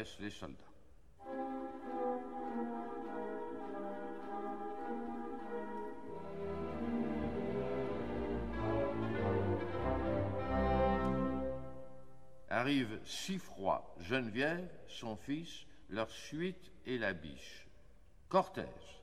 dressent les soldats. Geneviève, son fils, leur suite et la biche. Cortège.